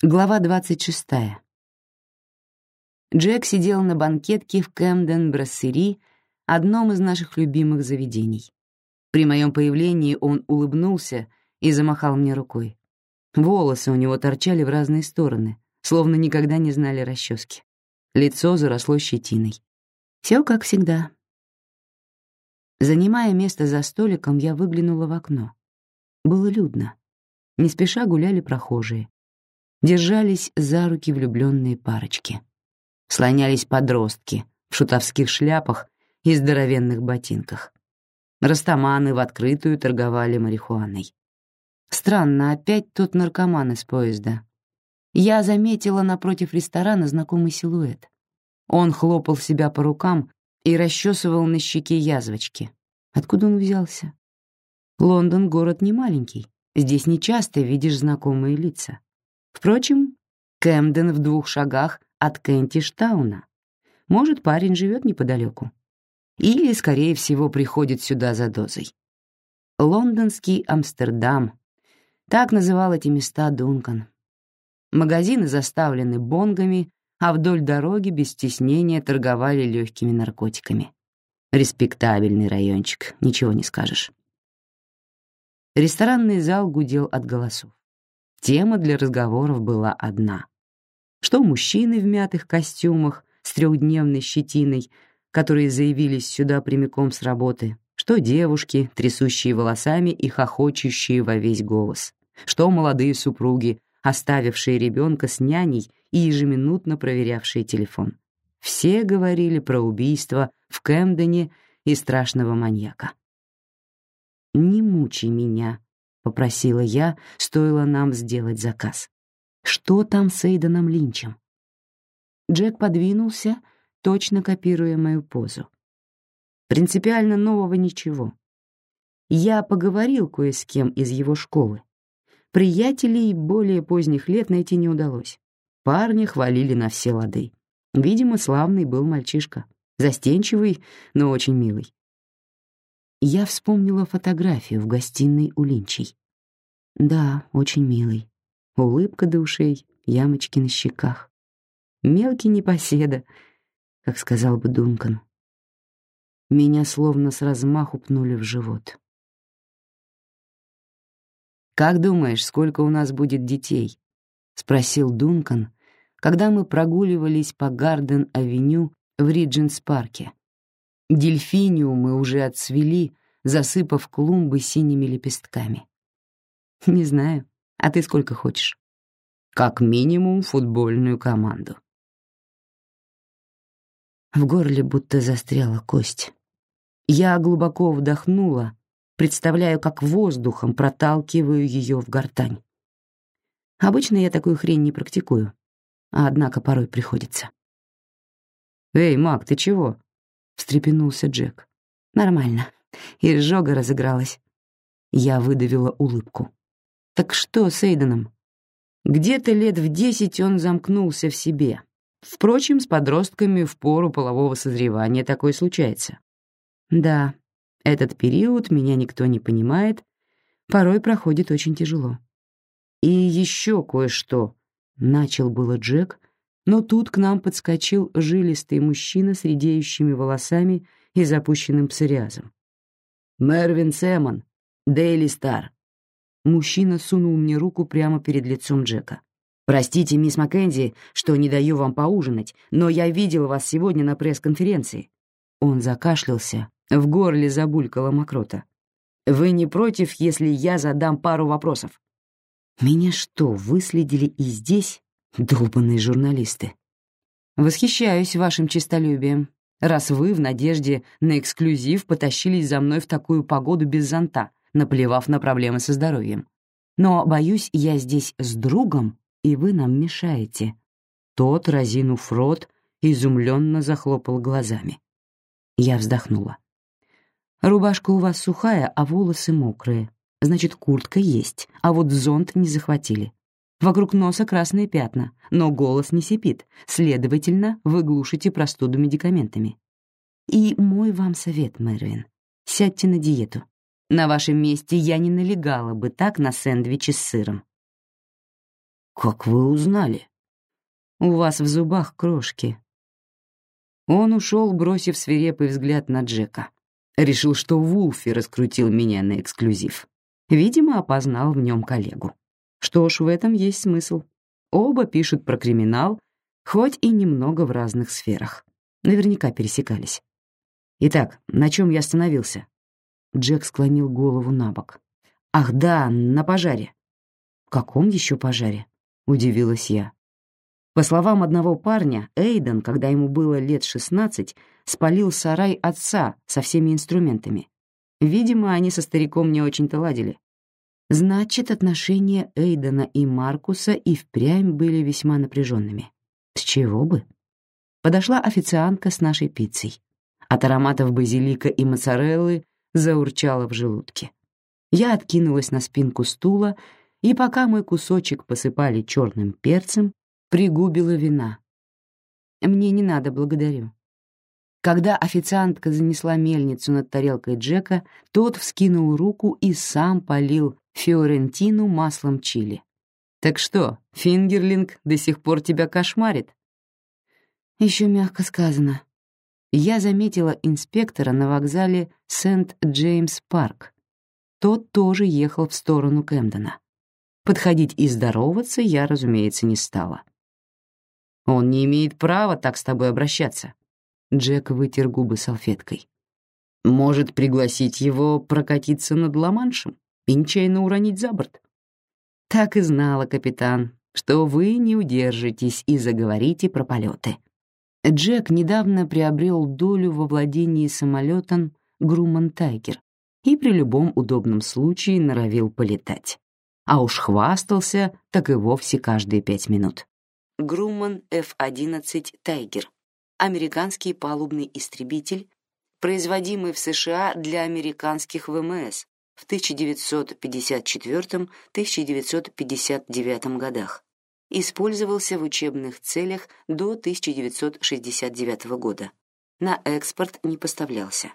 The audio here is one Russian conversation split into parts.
Глава 26. Джек сидел на банкетке в Кэмден-Брассери, одном из наших любимых заведений. При моем появлении он улыбнулся и замахал мне рукой. Волосы у него торчали в разные стороны, словно никогда не знали расчески. Лицо заросло щетиной. Все как всегда. Занимая место за столиком, я выглянула в окно. Было людно. Не спеша гуляли прохожие держались за руки влюбленные парочки. Слонялись подростки в шутовских шляпах и здоровенных ботинках. Растаманы в открытую торговали марихуаной. Странно, опять тот наркоман из поезда. Я заметила напротив ресторана знакомый силуэт. Он хлопал себя по рукам и расчесывал на щеке язвочки. Откуда он взялся? Лондон — город не маленький. Здесь нечасто видишь знакомые лица. Впрочем, Кэмден в двух шагах от Кентиштауна. Может, парень живет неподалеку. Или, скорее всего, приходит сюда за дозой. Лондонский Амстердам. Так называл эти места Дункан. Магазины заставлены бонгами, а вдоль дороги без стеснения торговали легкими наркотиками. Респектабельный райончик, ничего не скажешь. Ресторанный зал гудел от голосов. Тема для разговоров была одна. Что мужчины в мятых костюмах с трехдневной щетиной, которые заявились сюда прямиком с работы, что девушки, трясущие волосами и хохочущие во весь голос, что молодые супруги, оставившие ребенка с няней и ежеминутно проверявшие телефон. Все говорили про убийство в Кэмдене и страшного маньяка. «Не мучай меня», попросила я, стоило нам сделать заказ. Что там с Эйденом Линчем? Джек подвинулся, точно копируя мою позу. Принципиально нового ничего. Я поговорил кое с кем из его школы. Приятелей более поздних лет найти не удалось. Парня хвалили на все лады. Видимо, славный был мальчишка. Застенчивый, но очень милый. Я вспомнила фотографию в гостиной у Линчей. Да, очень милый. Улыбка до ушей, ямочки на щеках. Мелкий непоседа, как сказал бы Дункан. Меня словно с размаху пнули в живот. «Как думаешь, сколько у нас будет детей?» — спросил Дункан, когда мы прогуливались по Гарден-авеню в Ридженс-парке. Дельфиниумы уже отцвели, засыпав клумбы синими лепестками. Не знаю. А ты сколько хочешь? Как минимум футбольную команду. В горле будто застряла кость. Я глубоко вдохнула, представляю, как воздухом проталкиваю ее в гортань. Обычно я такую хрень не практикую, а однако порой приходится. «Эй, Мак, ты чего?» — встрепенулся Джек. «Нормально. Изжога разыгралась». Я выдавила улыбку. Так что с Эйденом? Где-то лет в десять он замкнулся в себе. Впрочем, с подростками в пору полового созревания такое случается. Да, этот период меня никто не понимает, порой проходит очень тяжело. И еще кое-что. Начал было Джек, но тут к нам подскочил жилистый мужчина с редеющими волосами и запущенным псориазом. «Мервин Сэмон, Дейли Стар», Мужчина сунул мне руку прямо перед лицом Джека. «Простите, мисс Маккензи, что не даю вам поужинать, но я видел вас сегодня на пресс-конференции». Он закашлялся, в горле забулькала мокрота. «Вы не против, если я задам пару вопросов?» «Меня что, выследили и здесь, долбанные журналисты?» «Восхищаюсь вашим честолюбием, раз вы в надежде на эксклюзив потащились за мной в такую погоду без зонта, наплевав на проблемы со здоровьем. Но, боюсь, я здесь с другом, и вы нам мешаете». Тот, разинув рот, изумленно захлопал глазами. Я вздохнула. «Рубашка у вас сухая, а волосы мокрые. Значит, куртка есть, а вот зонт не захватили. Вокруг носа красные пятна, но голос не сипит, следовательно, вы глушите простуду медикаментами. И мой вам совет, Мэрвин, сядьте на диету. На вашем месте я не налегала бы так на сэндвичи с сыром. Как вы узнали? У вас в зубах крошки. Он ушел, бросив свирепый взгляд на Джека. Решил, что Вулфи раскрутил меня на эксклюзив. Видимо, опознал в нем коллегу. Что ж, в этом есть смысл. Оба пишут про криминал, хоть и немного в разных сферах. Наверняка пересекались. Итак, на чем я остановился? Джек склонил голову на бок. Ах да, на пожаре. Каком еще пожаре? Удивилась я. По словам одного парня, Эйден, когда ему было лет шестнадцать, спалил сарай отца со всеми инструментами. Видимо, они со стариком не очень-то ладили. Значит, отношения Эйдена и Маркуса и впрямь были весьма напряженными. С чего бы? Подошла официантка с нашей пиццей. От ароматов базилика и моцареллы заурчало в желудке. Я откинулась на спинку стула, и пока мой кусочек посыпали черным перцем, пригубила вина. Мне не надо, благодарю. Когда официантка занесла мельницу над тарелкой Джека, тот вскинул руку и сам полил фиорентину маслом чили. «Так что, Фингерлинг до сих пор тебя кошмарит?» Еще мягко сказано. Я заметила инспектора на вокзале Сент-Джеймс-Парк. Тот тоже ехал в сторону Кэмдена. Подходить и здороваться я, разумеется, не стала. Он не имеет права так с тобой обращаться. Джек вытер губы салфеткой. Может пригласить его прокатиться над Ла-Маншем и нечаянно уронить за борт. Так и знала, капитан, что вы не удержитесь и заговорите про полеты. Джек недавно приобрел долю во владении самолетом Груман Тайгер и при любом удобном случае норовил полетать. А уж хвастался, так и вовсе каждые пять минут. Груман F-11 Тайгер — американский палубный истребитель, производимый в США для американских ВМС в 1954-1959 годах использовался в учебных целях до 1969 года. На экспорт не поставлялся.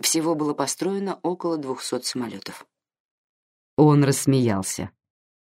Всего было построено около 200 самолетов. Он рассмеялся.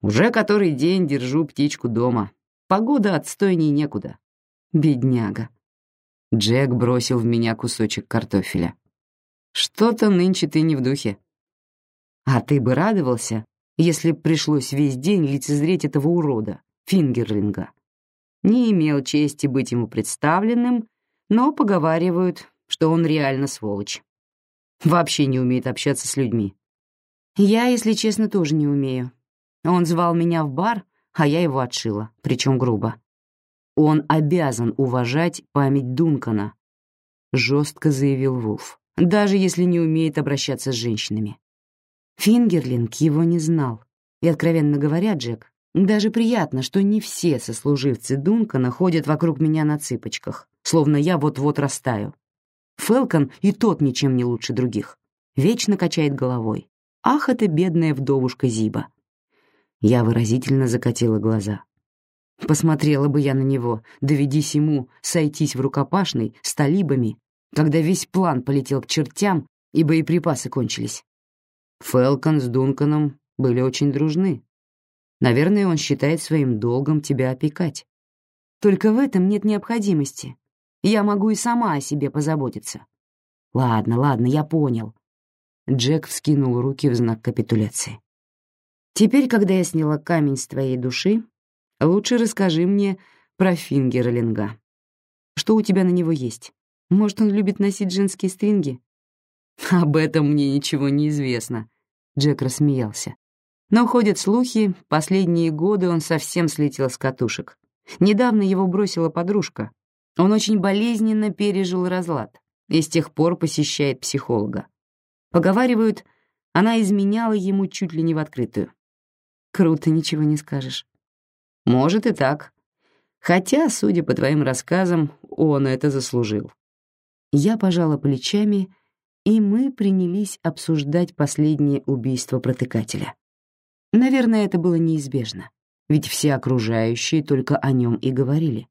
«Уже который день держу птичку дома. Погода отстойней некуда. Бедняга». Джек бросил в меня кусочек картофеля. «Что-то нынче ты не в духе». «А ты бы радовался, если б пришлось весь день лицезреть этого урода, Фингерлинга. Не имел чести быть ему представленным, но поговаривают, что он реально сволочь. Вообще не умеет общаться с людьми. Я, если честно, тоже не умею. Он звал меня в бар, а я его отшила, причем грубо. Он обязан уважать память Дункана, жестко заявил Вулф, даже если не умеет обращаться с женщинами. Фингерлинг его не знал. И, откровенно говоря, Джек, даже приятно, что не все сослуживцы Дункана ходят вокруг меня на цыпочках, словно я вот-вот растаю. Фелкон и тот ничем не лучше других. Вечно качает головой. Ах, это бедная вдовушка Зиба. Я выразительно закатила глаза. Посмотрела бы я на него, доведись ему сойтись в рукопашной с талибами, когда весь план полетел к чертям и боеприпасы кончились. Фелкон с Дунканом были очень дружны, Наверное, он считает своим долгом тебя опекать. Только в этом нет необходимости. Я могу и сама о себе позаботиться. Ладно, ладно, я понял. Джек вскинул руки в знак капитуляции. Теперь, когда я сняла камень с твоей души, лучше расскажи мне про Фингерлинга. Что у тебя на него есть? Может, он любит носить женские стринги? Об этом мне ничего не известно. Джек рассмеялся. Но ходят слухи, последние годы он совсем слетел с катушек. Недавно его бросила подружка. Он очень болезненно пережил разлад и с тех пор посещает психолога. Поговаривают, она изменяла ему чуть ли не в открытую. Круто, ничего не скажешь. Может и так. Хотя, судя по твоим рассказам, он это заслужил. Я пожала плечами, и мы принялись обсуждать последнее убийство протыкателя. Наверное, это было неизбежно, ведь все окружающие только о нем и говорили.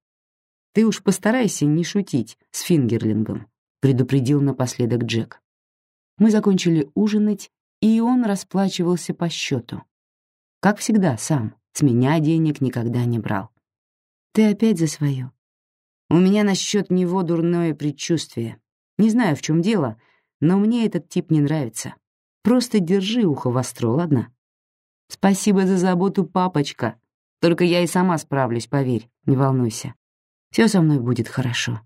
«Ты уж постарайся не шутить с Фингерлингом», — предупредил напоследок Джек. Мы закончили ужинать, и он расплачивался по счету. Как всегда, сам, С меня денег никогда не брал. Ты опять за свое. У меня насчет него дурное предчувствие. Не знаю, в чем дело, но мне этот тип не нравится. Просто держи ухо востро, ладно? Спасибо за заботу, папочка. Только я и сама справлюсь, поверь, не волнуйся. Все со мной будет хорошо.